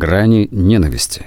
Грани ненависти.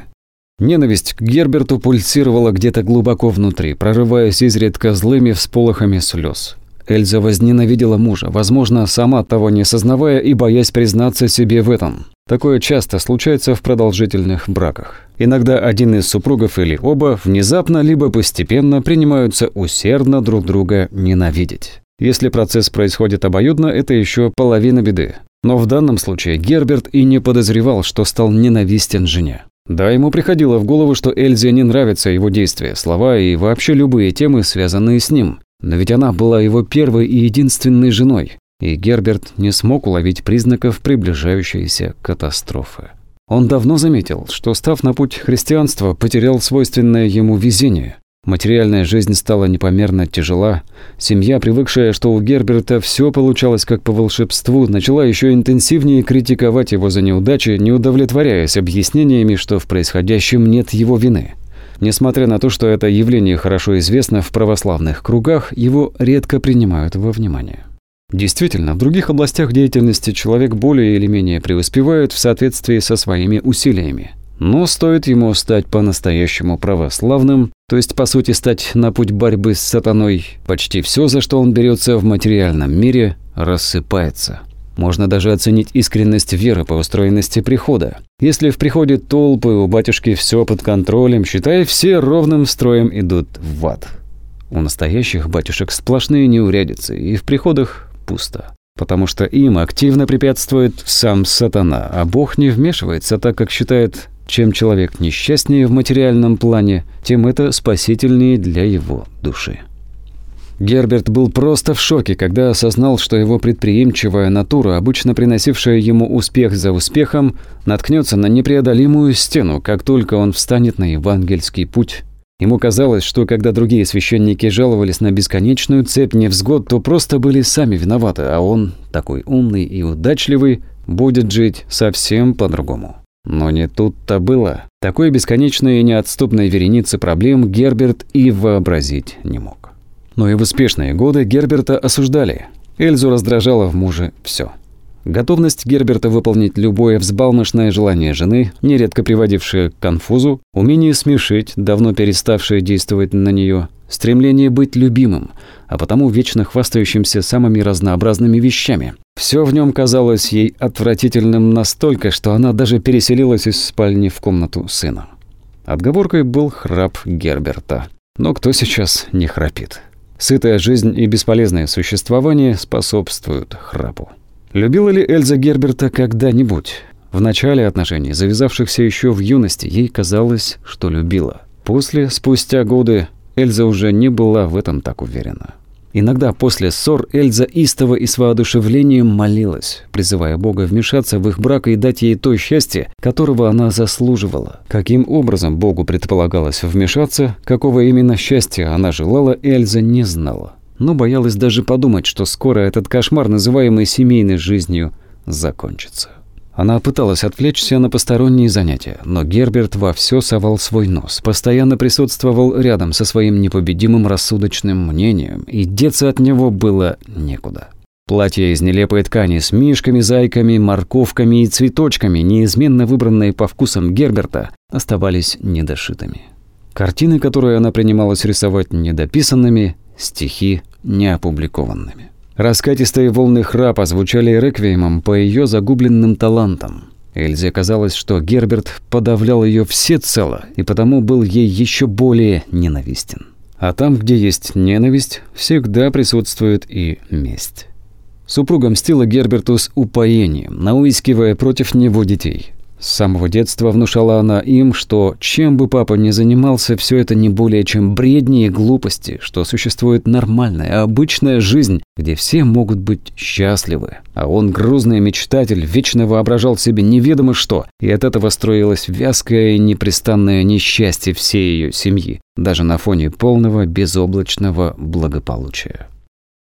Ненависть к Герберту пульсировала где-то глубоко внутри, прорываясь изредка злыми всполохами слез. Эльза возненавидела мужа, возможно, сама того не сознавая и боясь признаться себе в этом. Такое часто случается в продолжительных браках. Иногда один из супругов или оба внезапно либо постепенно принимаются усердно друг друга ненавидеть. Если процесс происходит обоюдно, это еще половина беды. Но в данном случае Герберт и не подозревал, что стал ненавистен жене. Да, ему приходило в голову, что Эльзе не нравятся его действия, слова и вообще любые темы, связанные с ним. Но ведь она была его первой и единственной женой, и Герберт не смог уловить признаков приближающейся катастрофы. Он давно заметил, что, став на путь христианства, потерял свойственное ему везение. Материальная жизнь стала непомерно тяжела. Семья, привыкшая, что у Герберта все получалось как по волшебству, начала еще интенсивнее критиковать его за неудачи, не удовлетворяясь объяснениями, что в происходящем нет его вины. Несмотря на то, что это явление хорошо известно в православных кругах, его редко принимают во внимание. Действительно, в других областях деятельности человек более или менее преуспевает в соответствии со своими усилиями. Но стоит ему стать по-настоящему православным, то есть по сути стать на путь борьбы с сатаной, почти все, за что он берется в материальном мире, рассыпается. Можно даже оценить искренность веры по устроенности прихода. Если в приходе толпы, у батюшки все под контролем, считай, все ровным строем идут в ад. У настоящих батюшек сплошные неурядицы, и в приходах пусто. Потому что им активно препятствует сам сатана, а Бог не вмешивается, так как считает чем человек несчастнее в материальном плане, тем это спасительнее для его души. Герберт был просто в шоке, когда осознал, что его предприимчивая натура, обычно приносившая ему успех за успехом, наткнется на непреодолимую стену, как только он встанет на евангельский путь. Ему казалось, что когда другие священники жаловались на бесконечную цепь невзгод, то просто были сами виноваты, а он, такой умный и удачливый, будет жить совсем по-другому. Но не тут-то было. Такой бесконечной и неотступной вереницы проблем Герберт и вообразить не мог. Но и в успешные годы Герберта осуждали. Эльзу раздражало в муже все. Готовность Герберта выполнить любое взбалмошное желание жены, нередко приводившее к конфузу, умение смешить, давно переставшее действовать на нее, стремление быть любимым, а потому вечно хвастающимся самыми разнообразными вещами. Все в нем казалось ей отвратительным настолько, что она даже переселилась из спальни в комнату сына. Отговоркой был храп Герберта. Но кто сейчас не храпит? Сытая жизнь и бесполезное существование способствуют храпу. Любила ли Эльза Герберта когда-нибудь? В начале отношений, завязавшихся еще в юности, ей казалось, что любила. После, спустя годы, Эльза уже не была в этом так уверена. Иногда после ссор Эльза истово и с воодушевлением молилась, призывая Бога вмешаться в их брак и дать ей то счастье, которого она заслуживала. Каким образом Богу предполагалось вмешаться, какого именно счастья она желала, Эльза не знала. Но боялась даже подумать, что скоро этот кошмар, называемый семейной жизнью, закончится. Она пыталась отвлечься на посторонние занятия, но Герберт во все совал свой нос, постоянно присутствовал рядом со своим непобедимым рассудочным мнением, и деться от него было некуда. Платья из нелепой ткани с мишками, зайками, морковками и цветочками, неизменно выбранные по вкусам Герберта, оставались недошитыми. Картины, которые она принималась рисовать недописанными, стихи неопубликованными. Раскатистые волны храпа звучали реквиемом по ее загубленным талантам. Эльзе казалось, что Герберт подавлял ее всецело и потому был ей еще более ненавистен. А там, где есть ненависть, всегда присутствует и месть. Супруга мстила Герберту с упоением, наускивая против него детей. С самого детства внушала она им, что чем бы папа ни занимался, все это не более чем бредни и глупости, что существует нормальная, обычная жизнь, где все могут быть счастливы. А он, грузный мечтатель, вечно воображал себе неведомо что, и от этого строилось вязкое и непрестанное несчастье всей ее семьи, даже на фоне полного безоблачного благополучия.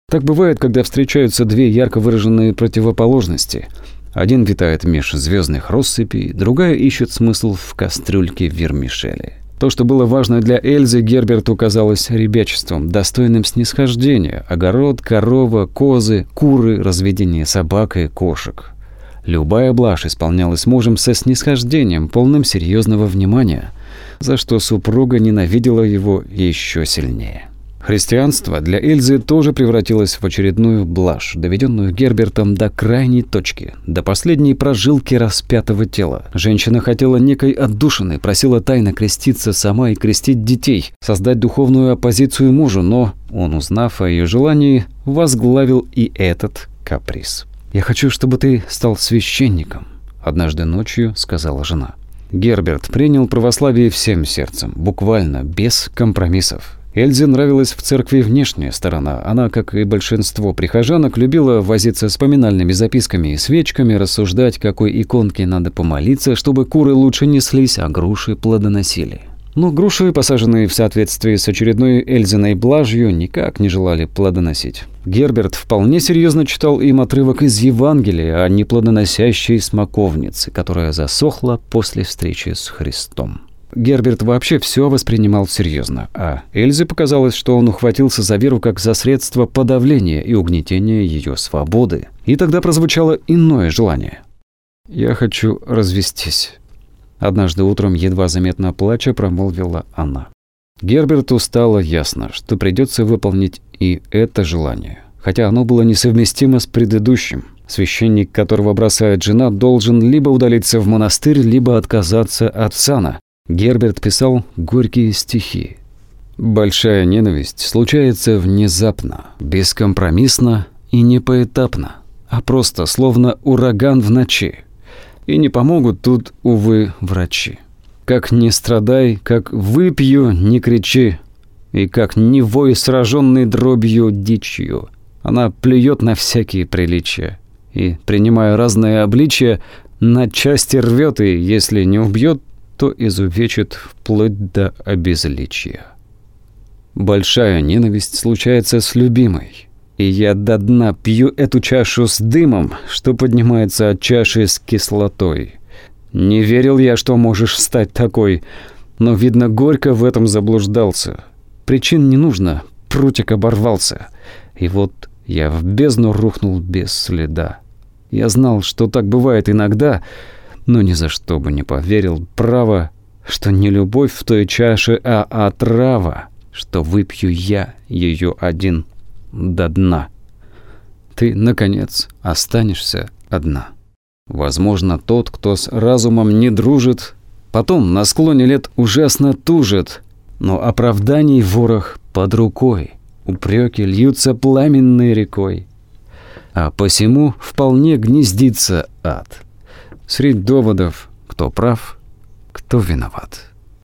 Так бывает, когда встречаются две ярко выраженные противоположности – один витает меж звездных россыпей, другая ищет смысл в кастрюльке вермишели. То, что было важно для Эльзы, Герберту казалось ребячеством, достойным снисхождения. Огород, корова, козы, куры, разведение собак и кошек. Любая блажь исполнялась мужем со снисхождением, полным серьезного внимания, за что супруга ненавидела его еще сильнее. Христианство для Эльзы тоже превратилось в очередную блажь, доведенную Гербертом до крайней точки, до последней прожилки распятого тела. Женщина хотела некой отдушины, просила тайно креститься сама и крестить детей, создать духовную оппозицию мужу, но он, узнав о ее желании, возглавил и этот каприз. «Я хочу, чтобы ты стал священником», – однажды ночью сказала жена. Герберт принял православие всем сердцем, буквально, без компромиссов. Эльзе нравилась в церкви внешняя сторона. Она, как и большинство прихожанок, любила возиться с поминальными записками и свечками, рассуждать, какой иконке надо помолиться, чтобы куры лучше неслись, а груши плодоносили. Но груши, посаженные в соответствии с очередной Эльзиной блажью, никак не желали плодоносить. Герберт вполне серьезно читал им отрывок из Евангелия о неплодоносящей смоковнице, которая засохла после встречи с Христом. Герберт вообще все воспринимал серьезно, а Эльзе показалось, что он ухватился за веру как за средство подавления и угнетения ее свободы. И тогда прозвучало иное желание. «Я хочу развестись», – однажды утром, едва заметно плача, промолвила она. Герберту стало ясно, что придется выполнить и это желание, хотя оно было несовместимо с предыдущим. Священник, которого бросает жена, должен либо удалиться в монастырь, либо отказаться от сана, Герберт писал горькие стихи. Большая ненависть случается внезапно, бескомпромиссно и не поэтапно, а просто словно ураган в ночи. И не помогут тут, увы, врачи. Как не страдай, как выпью, не кричи, и как не вой, сраженный дробью дичью. Она плюет на всякие приличия и, принимая разные обличия, на части рвет и, если не убьет, что изувечит вплоть до обезличия. Большая ненависть случается с любимой, и я до дна пью эту чашу с дымом, что поднимается от чаши с кислотой. Не верил я, что можешь стать такой, но, видно, горько в этом заблуждался. Причин не нужно, прутик оборвался. И вот я в бездну рухнул без следа. Я знал, что так бывает иногда, но ни за что бы не поверил, право, что не любовь в той чаше, а отрава, что выпью я ее один до дна. Ты, наконец, останешься одна. Возможно, тот, кто с разумом не дружит, потом на склоне лет ужасно тужит, но оправданий ворох под рукой, упреки льются пламенной рекой. А посему вполне гнездится ад. Средь доводов, кто прав, кто виноват.